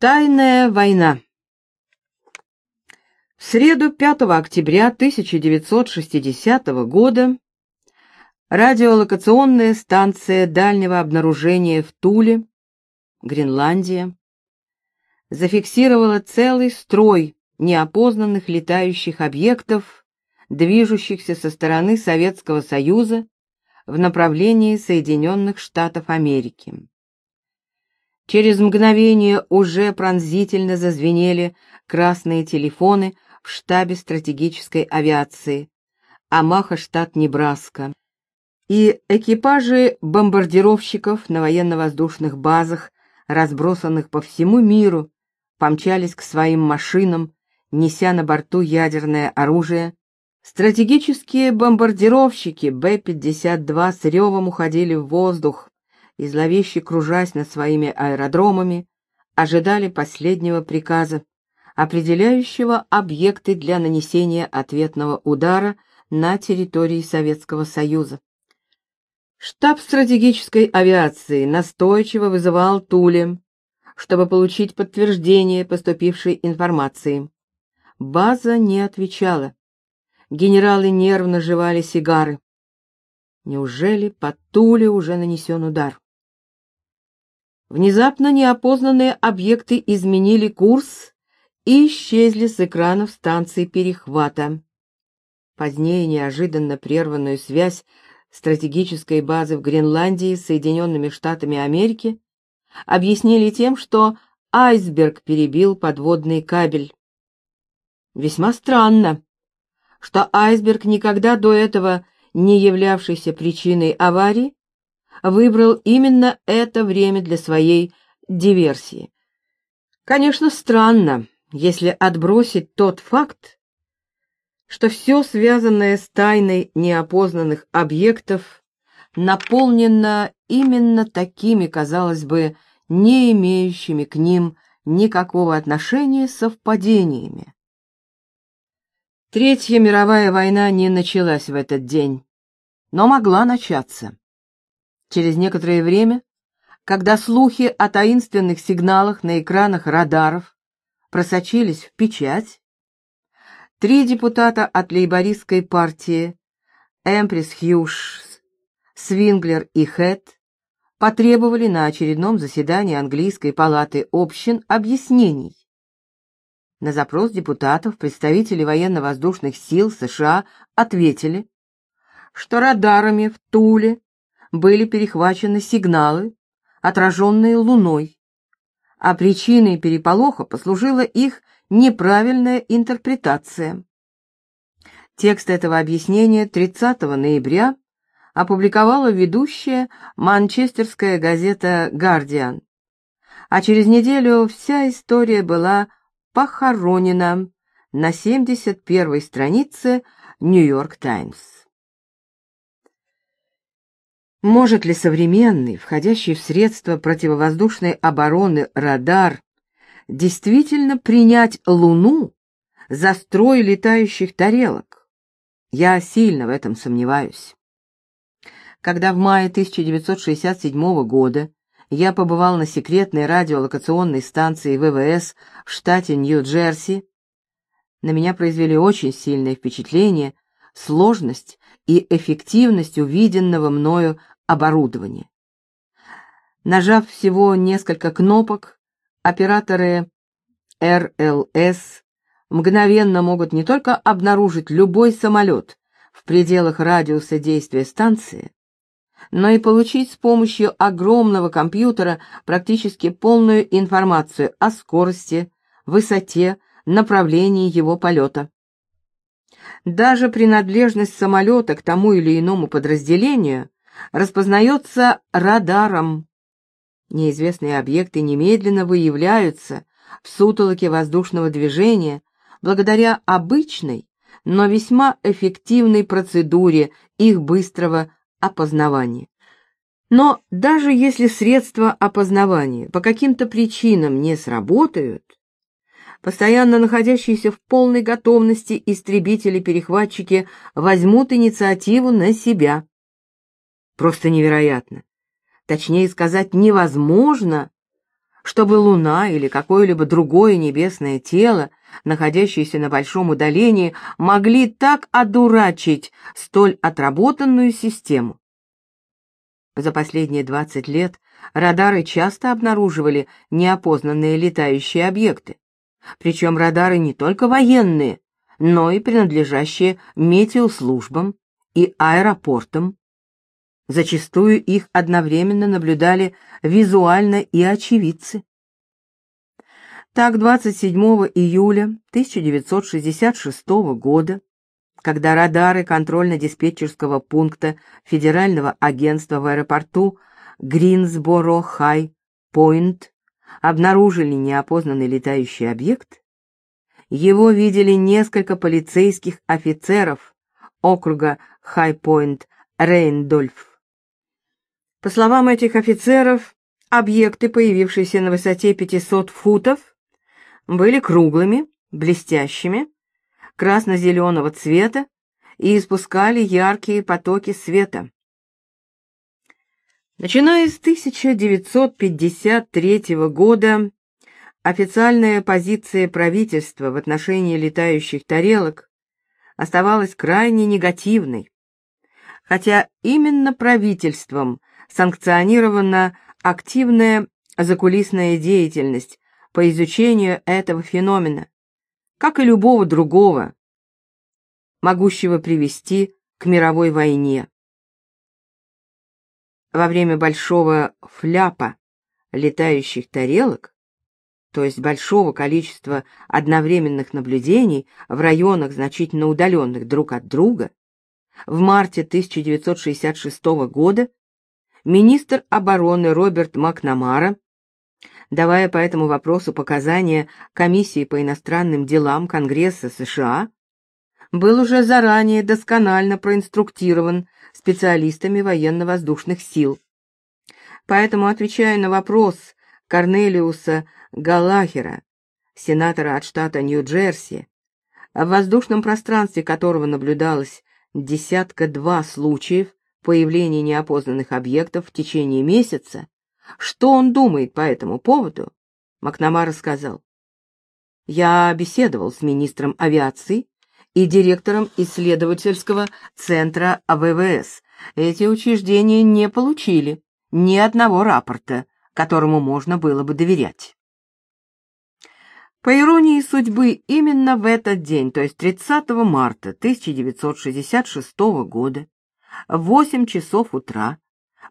Тайная война. В среду 5 октября 1960 года радиолокационная станция дальнего обнаружения в Туле, Гренландия, зафиксировала целый строй неопознанных летающих объектов, движущихся со стороны Советского Союза в направлении Соединенных Штатов Америки. Через мгновение уже пронзительно зазвенели красные телефоны в штабе стратегической авиации Амаха, штат Небраска. И экипажи бомбардировщиков на военно-воздушных базах, разбросанных по всему миру, помчались к своим машинам, неся на борту ядерное оружие. Стратегические бомбардировщики Б-52 с ревом уходили в воздух, и зловеще кружась над своими аэродромами, ожидали последнего приказа, определяющего объекты для нанесения ответного удара на территории Советского Союза. Штаб стратегической авиации настойчиво вызывал Туле, чтобы получить подтверждение поступившей информации. База не отвечала. Генералы нервно жевали сигары. Неужели по Туле уже нанесен удар? Внезапно неопознанные объекты изменили курс и исчезли с экранов станции перехвата. Позднее неожиданно прерванную связь стратегической базы в Гренландии с Соединенными Штатами Америки объяснили тем, что айсберг перебил подводный кабель. Весьма странно, что айсберг, никогда до этого не являвшийся причиной аварии, выбрал именно это время для своей диверсии. Конечно, странно, если отбросить тот факт, что все связанное с тайной неопознанных объектов наполнено именно такими, казалось бы, не имеющими к ним никакого отношения совпадениями. Третья мировая война не началась в этот день, но могла начаться. Через некоторое время, когда слухи о таинственных сигналах на экранах радаров просочились в печать, три депутата от лейбористской партии Эмприс Хьюш, Свинглер и Хэт потребовали на очередном заседании английской палаты общин объяснений. На запрос депутатов представители военно-воздушных сил США ответили, что радарами в Туле были перехвачены сигналы, отраженные Луной, а причиной переполоха послужила их неправильная интерпретация. Текст этого объяснения 30 ноября опубликовала ведущая манчестерская газета «Гардиан», а через неделю вся история была похоронена на 71-й странице «Нью-Йорк Таймс». Может ли современный, входящий в средства противовоздушной обороны радар действительно принять Луну за строй летающих тарелок? Я сильно в этом сомневаюсь. Когда в мае 1967 года я побывал на секретной радиолокационной станции ВВС в штате Нью-Джерси, на меня произвели очень сильное впечатление сложность и эффективность увиденного мною оборудования. Нажав всего несколько кнопок, операторы РЛС мгновенно могут не только обнаружить любой самолет в пределах радиуса действия станции, но и получить с помощью огромного компьютера практически полную информацию о скорости, высоте, направлении его полета. Даже принадлежность самолета к тому или иному подразделению распознается радаром. Неизвестные объекты немедленно выявляются в сутолоке воздушного движения благодаря обычной, но весьма эффективной процедуре их быстрого опознавания. Но даже если средства опознавания по каким-то причинам не сработают, постоянно находящиеся в полной готовности истребители-перехватчики возьмут инициативу на себя. Просто невероятно. Точнее сказать, невозможно, чтобы Луна или какое-либо другое небесное тело, находящееся на большом удалении, могли так одурачить столь отработанную систему. За последние 20 лет радары часто обнаруживали неопознанные летающие объекты. Причем радары не только военные, но и принадлежащие метеослужбам и аэропортам. Зачастую их одновременно наблюдали визуально и очевидцы. Так, 27 июля 1966 года, когда радары контрольно-диспетчерского пункта Федерального агентства в аэропорту Гринсборо-Хай-Пойнт обнаружили неопознанный летающий объект, его видели несколько полицейских офицеров округа Хай-Пойнт Рейндольф. По словам этих офицеров, объекты, появившиеся на высоте 500 футов, были круглыми, блестящими, красно-зеленого цвета и испускали яркие потоки света. Начиная с 1953 года официальная позиция правительства в отношении летающих тарелок оставалась крайне негативной, хотя именно правительством санкционирована активная закулисная деятельность по изучению этого феномена, как и любого другого, могущего привести к мировой войне. Во время большого фляпа летающих тарелок, то есть большого количества одновременных наблюдений в районах, значительно удаленных друг от друга, в марте 1966 года министр обороны Роберт Макнамара, давая по этому вопросу показания Комиссии по иностранным делам Конгресса США, был уже заранее досконально проинструктирован специалистами военно-воздушных сил. Поэтому, отвечая на вопрос Корнелиуса Галлахера, сенатора от штата Нью-Джерси, в воздушном пространстве которого наблюдалось десятка-два случаев появления неопознанных объектов в течение месяца, что он думает по этому поводу, Макнамара сказал. Я беседовал с министром авиации и директором исследовательского центра АВВС. Эти учреждения не получили ни одного рапорта, которому можно было бы доверять. По иронии судьбы, именно в этот день, то есть 30 марта 1966 года, в 8 часов утра,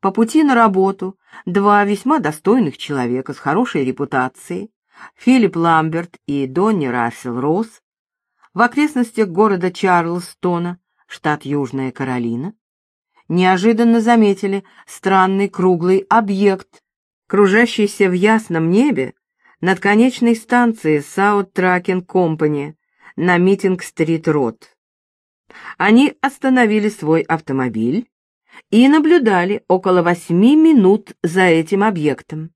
по пути на работу, два весьма достойных человека с хорошей репутацией, Филипп Ламберт и Донни Рассел Росс, в окрестностях города Чарлстона, штат Южная Каролина, неожиданно заметили странный круглый объект, кружащийся в ясном небе над конечной станцией South Tracking Company на Митинг-стрит-род. Они остановили свой автомобиль и наблюдали около восьми минут за этим объектом.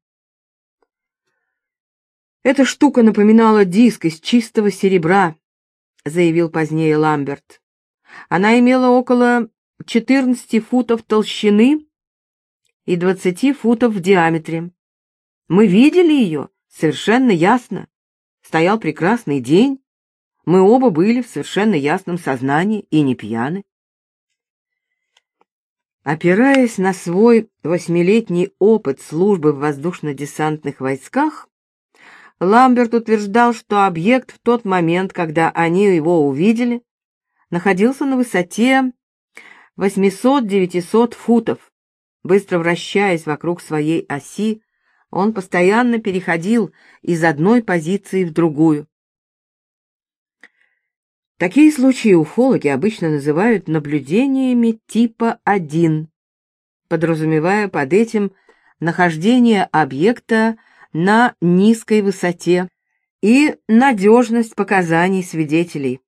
«Эта штука напоминала диск из чистого серебра», — заявил позднее Ламберт. «Она имела около 14 футов толщины и 20 футов в диаметре. Мы видели ее совершенно ясно. Стоял прекрасный день, мы оба были в совершенно ясном сознании и не пьяны. Опираясь на свой восьмилетний опыт службы в воздушно-десантных войсках, Ламберт утверждал, что объект в тот момент, когда они его увидели, находился на высоте 800-900 футов. Быстро вращаясь вокруг своей оси, он постоянно переходил из одной позиции в другую. Такие случаи уфологи обычно называют наблюдениями типа 1, подразумевая под этим нахождение объекта на низкой высоте и надежность показаний свидетелей.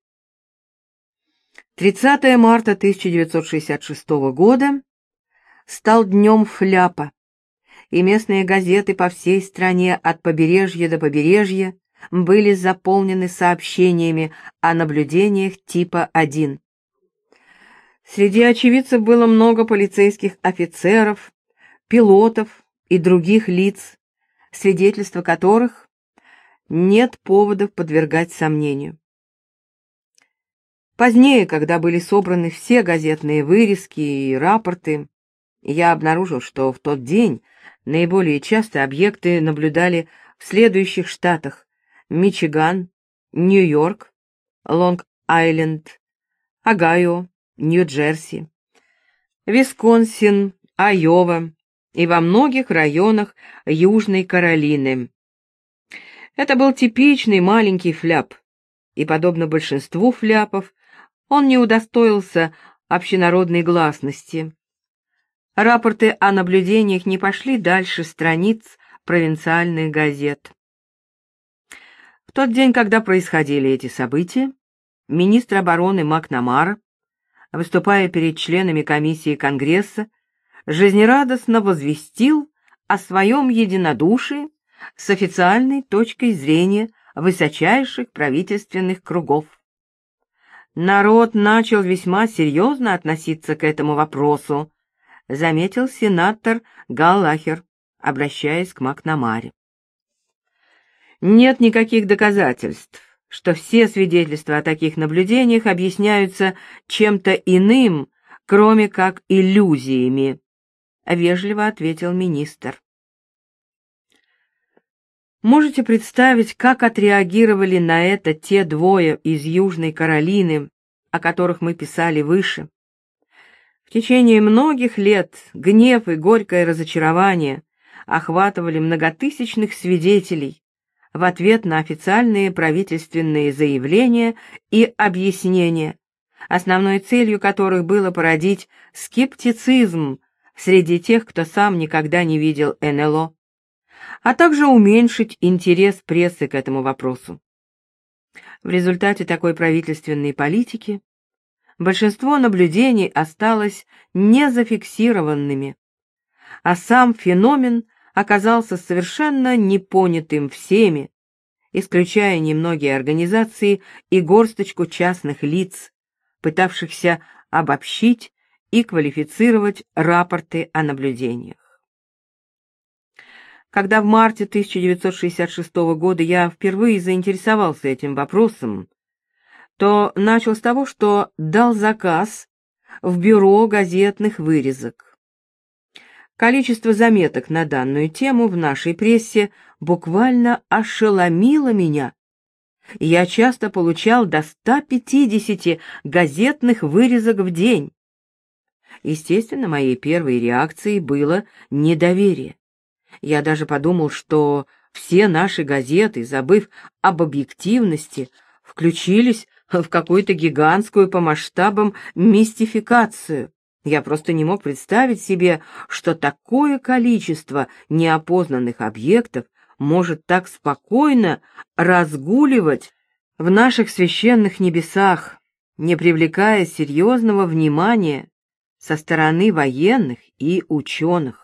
30 марта 1966 года стал днем фляпа, и местные газеты по всей стране от побережья до побережья были заполнены сообщениями о наблюдениях типа 1. Среди очевидцев было много полицейских офицеров, пилотов и других лиц, свидетельства которых нет поводов подвергать сомнению. Позднее, когда были собраны все газетные вырезки и рапорты, я обнаружил, что в тот день наиболее часто объекты наблюдали в следующих штатах Мичиган, Нью-Йорк, Лонг-Айленд, Огайо, Нью-Джерси, Висконсин, Айова и во многих районах Южной Каролины. Это был типичный маленький фляп, и, подобно большинству фляпов, он не удостоился общенародной гласности. Рапорты о наблюдениях не пошли дальше страниц провинциальных газет. В тот день, когда происходили эти события, министр обороны Макнамара, выступая перед членами комиссии Конгресса, жизнерадостно возвестил о своем единодушии с официальной точкой зрения высочайших правительственных кругов народ начал весьма серьезно относиться к этому вопросу, заметил сенатор Галлахер, обращаясь к Макнамаре. Нет никаких доказательств, что все свидетельства о таких наблюдениях объясняются чем-то иным, кроме как иллюзиями, вежливо ответил министр. Можете представить, как отреагировали на это те двое из Южной Каролины, о которых мы писали выше? В течение многих лет гнев и горькое разочарование охватывали многотысячных свидетелей в ответ на официальные правительственные заявления и объяснения, основной целью которых было породить скептицизм среди тех, кто сам никогда не видел НЛО а также уменьшить интерес прессы к этому вопросу. В результате такой правительственной политики большинство наблюдений осталось незафиксированными, а сам феномен оказался совершенно непонятым всеми, исключая немногие организации и горсточку частных лиц, пытавшихся обобщить и квалифицировать рапорты о наблюдениях. Когда в марте 1966 года я впервые заинтересовался этим вопросом, то начал с того, что дал заказ в бюро газетных вырезок. Количество заметок на данную тему в нашей прессе буквально ошеломило меня. Я часто получал до 150 газетных вырезок в день. Естественно, моей первой реакцией было недоверие. Я даже подумал, что все наши газеты, забыв об объективности, включились в какую-то гигантскую по масштабам мистификацию. Я просто не мог представить себе, что такое количество неопознанных объектов может так спокойно разгуливать в наших священных небесах, не привлекая серьезного внимания со стороны военных и ученых.